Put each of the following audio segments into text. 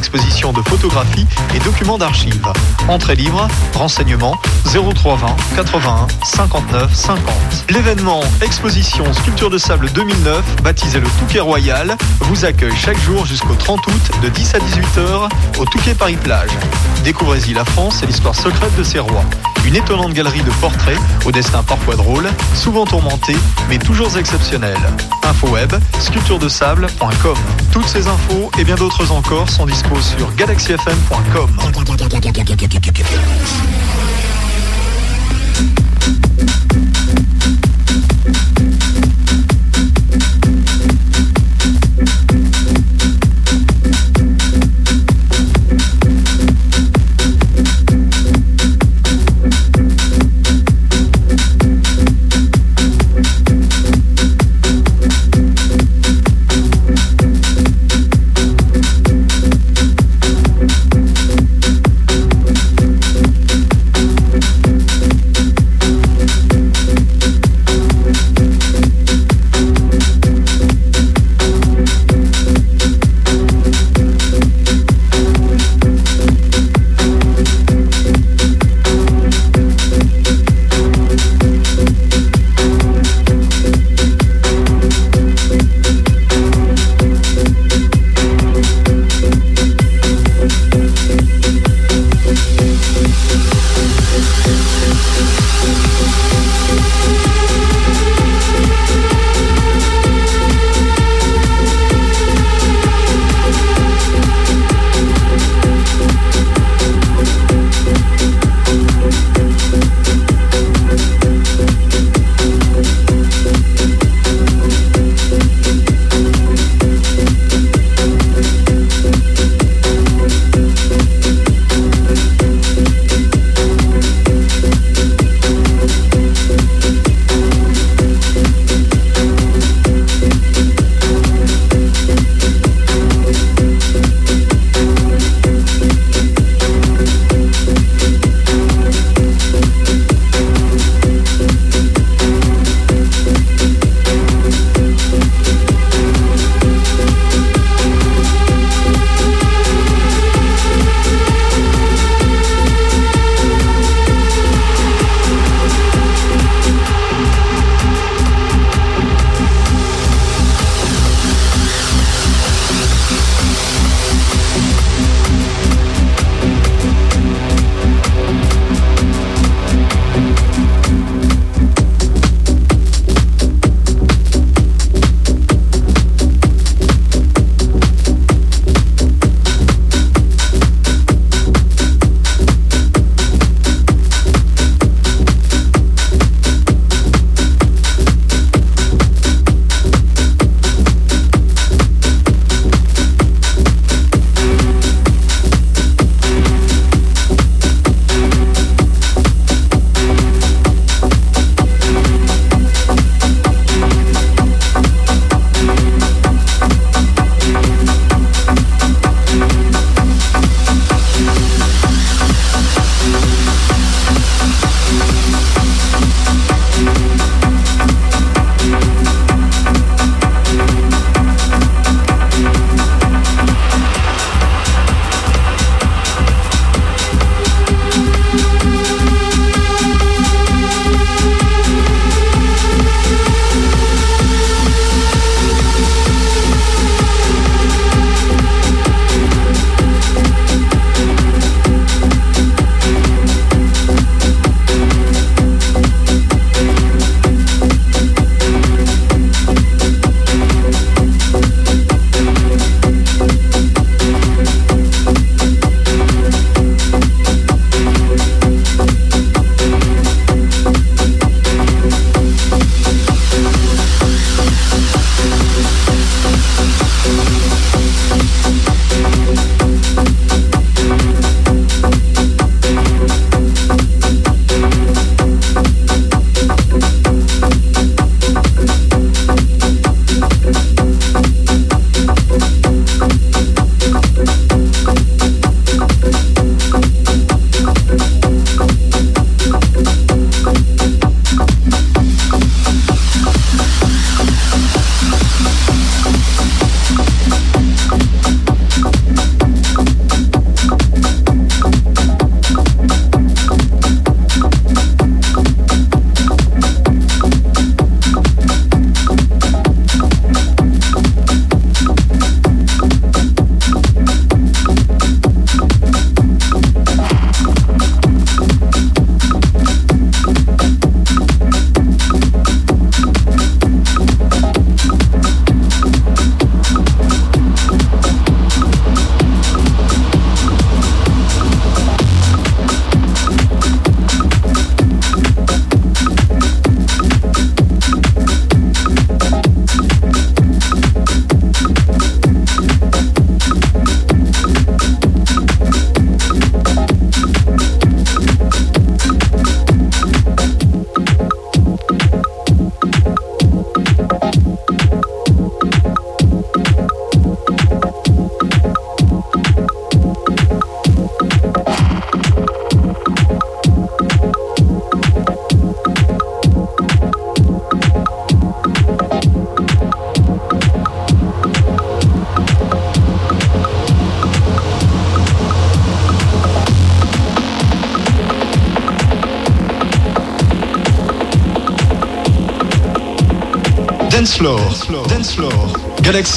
exposition de photographies et documents d'archives. Entrée libre, renseignements 0320 81 59 50. L'événement Exposition Sculpture de Sable 2009, baptisé le Touquet Royal, vous accueille chaque jour jusqu'au 30 août de 10 à 18h au Touquet Paris-Plage. Découvrez-y la France et l'histoire secrète de ses rois. Une étonnante galerie de portraits au destin parfois drôle, souvent tourmenté, mais toujours exceptionnel. Info web, sculpturedesable.com. Toutes ces infos et bien d'autres encore sont sur galaxyfm.com.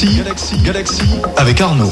Galaxy. Galaxy. Galaxy. Avec Arnaud.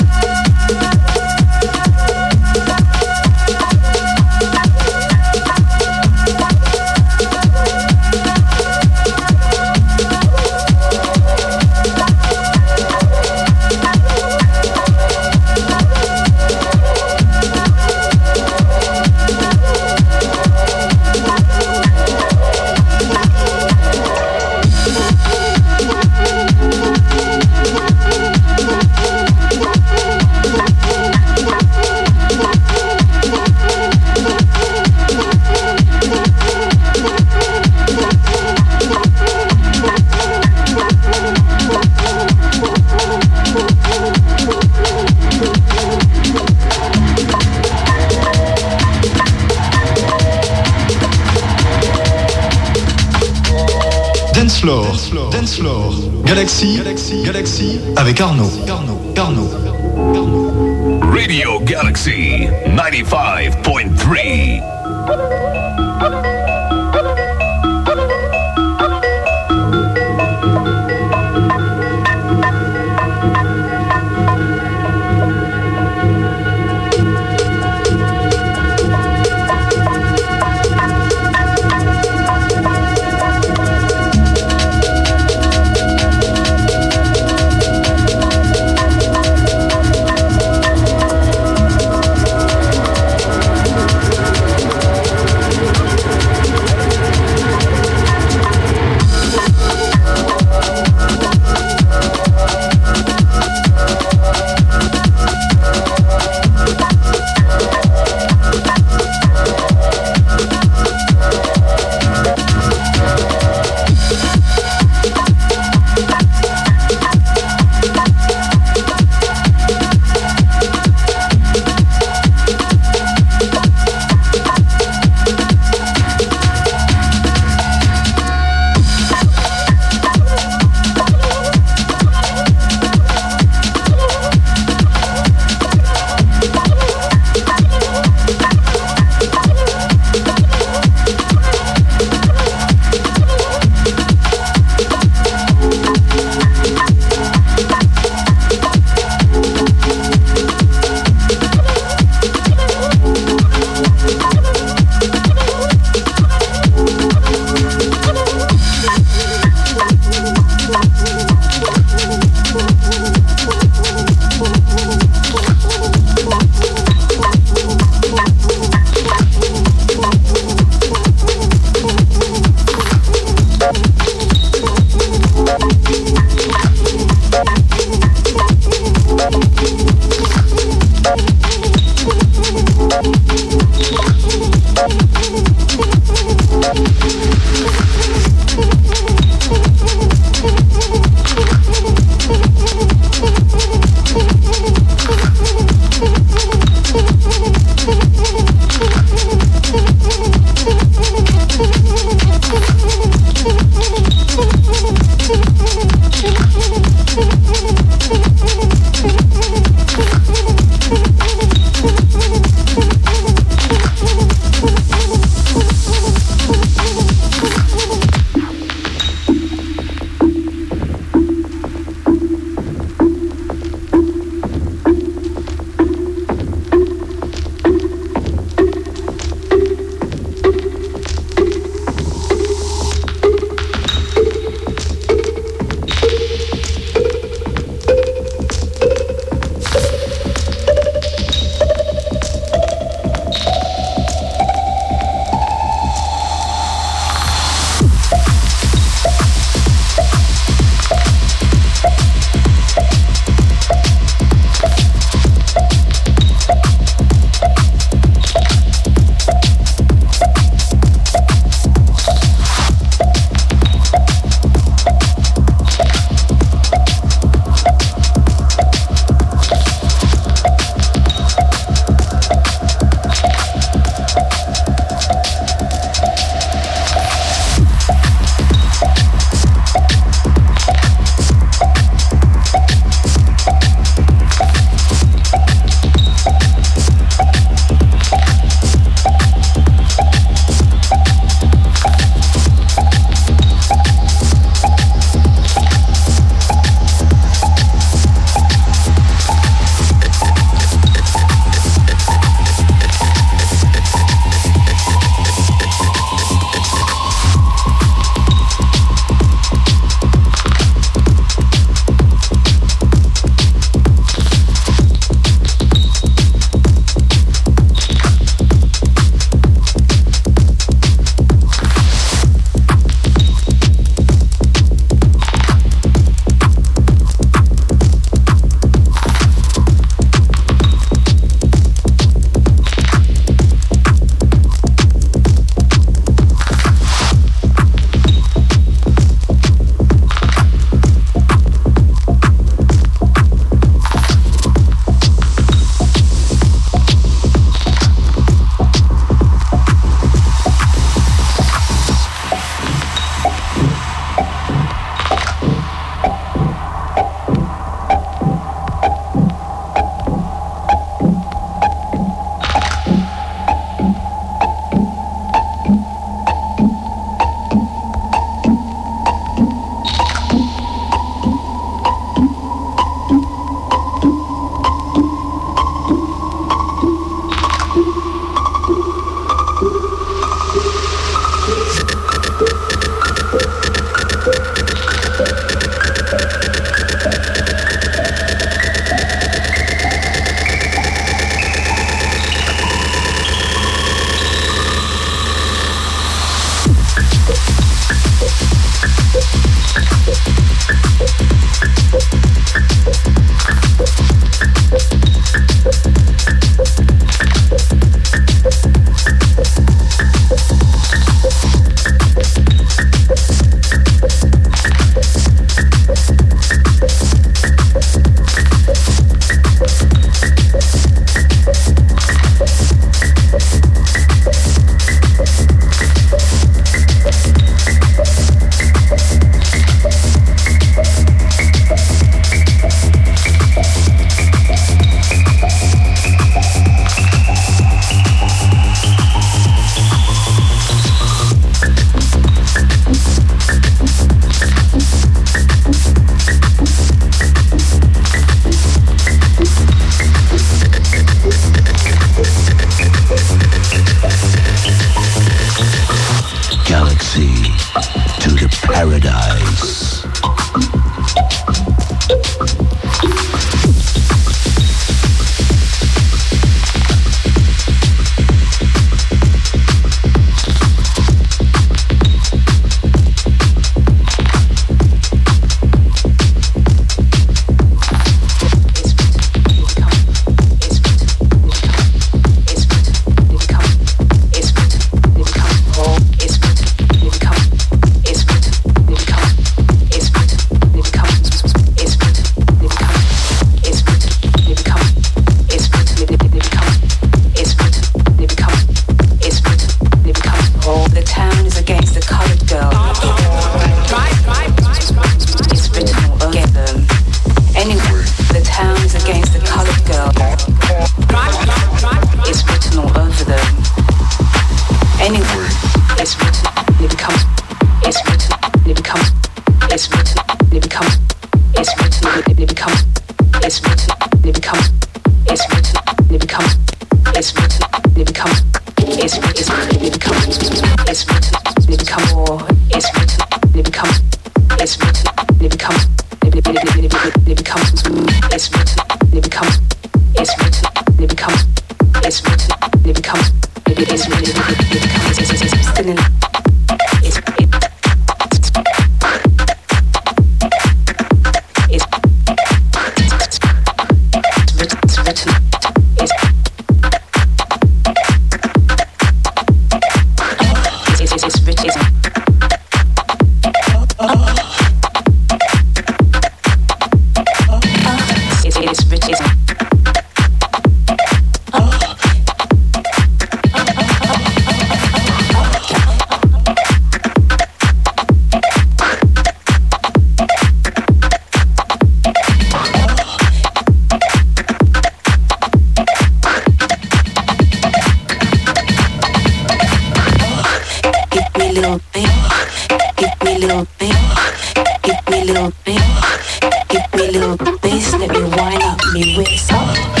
Me Week's Hot.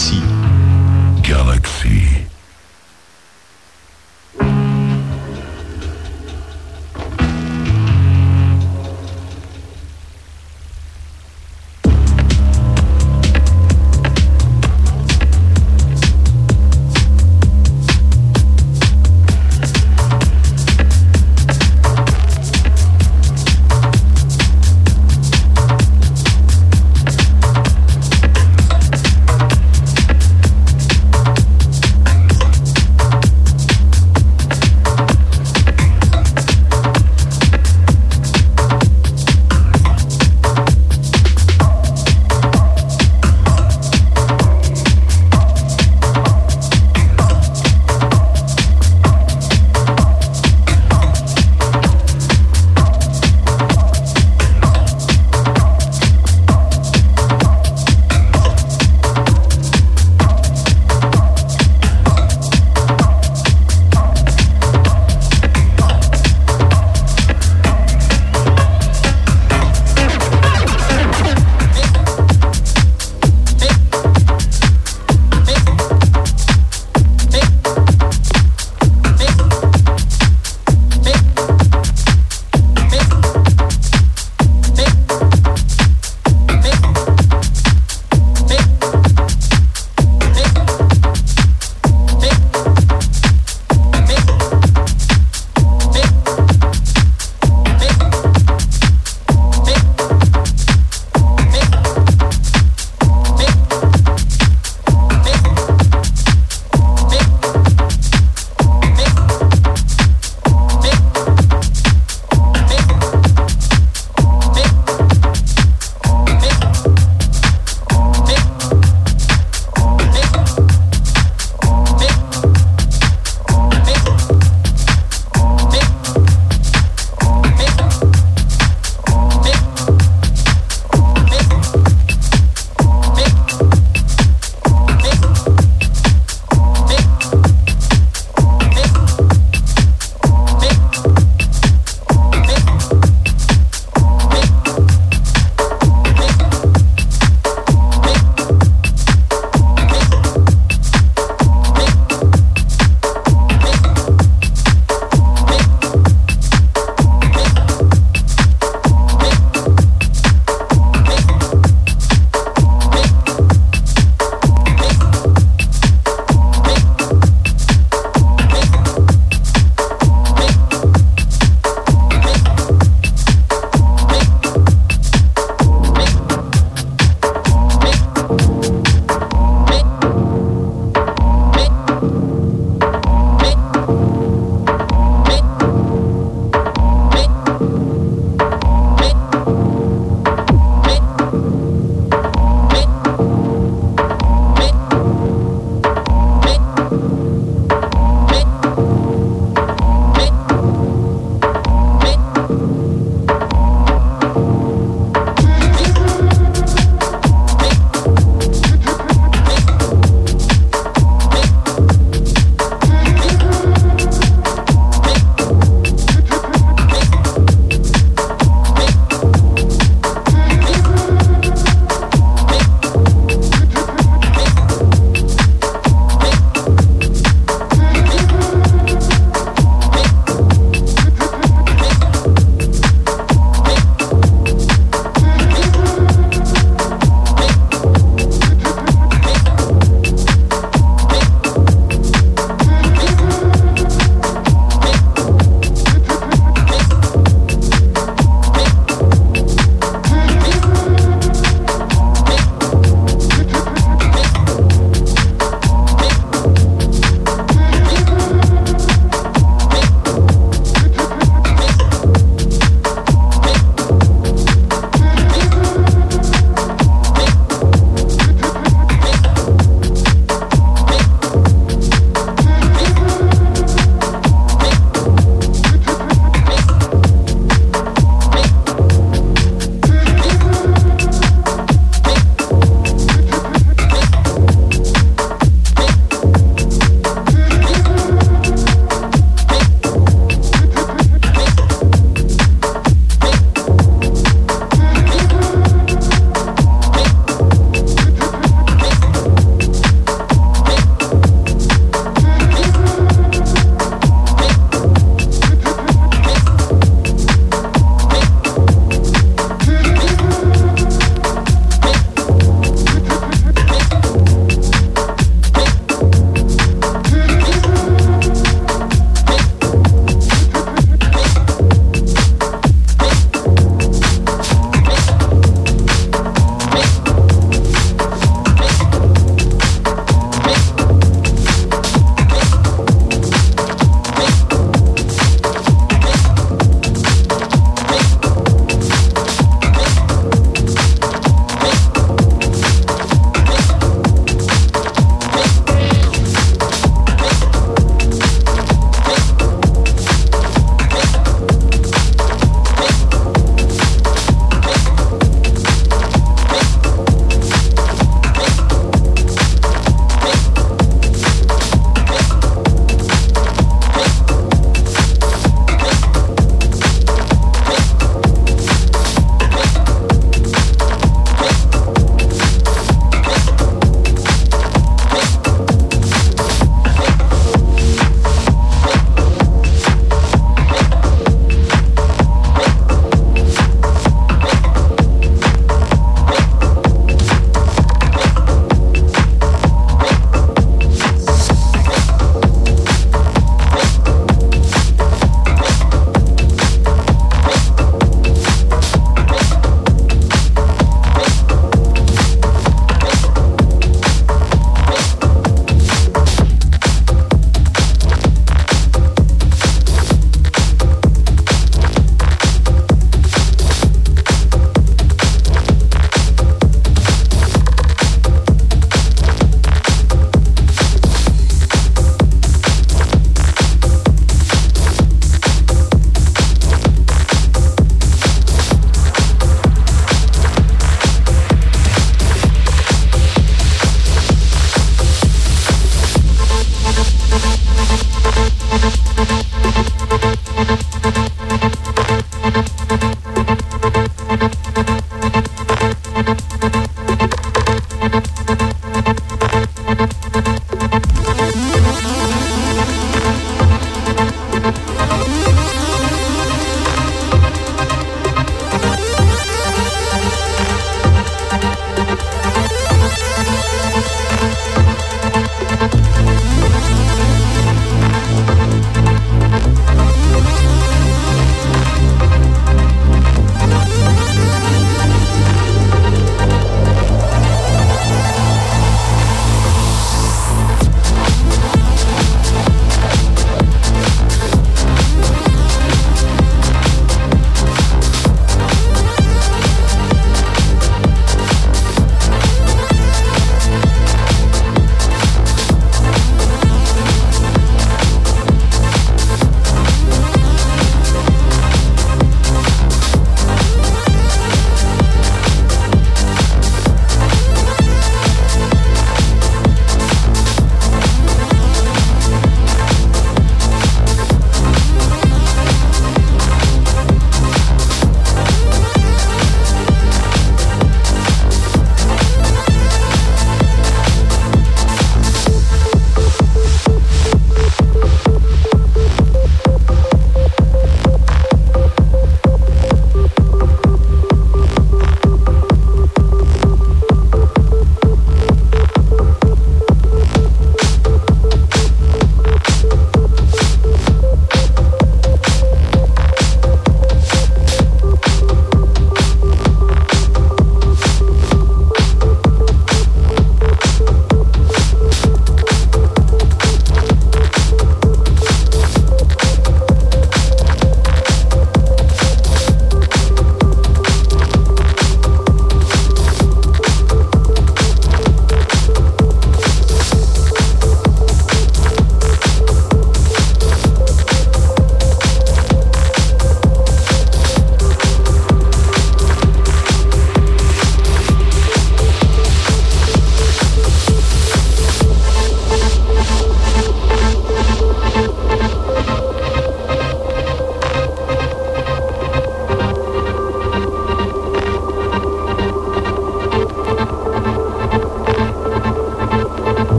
Sur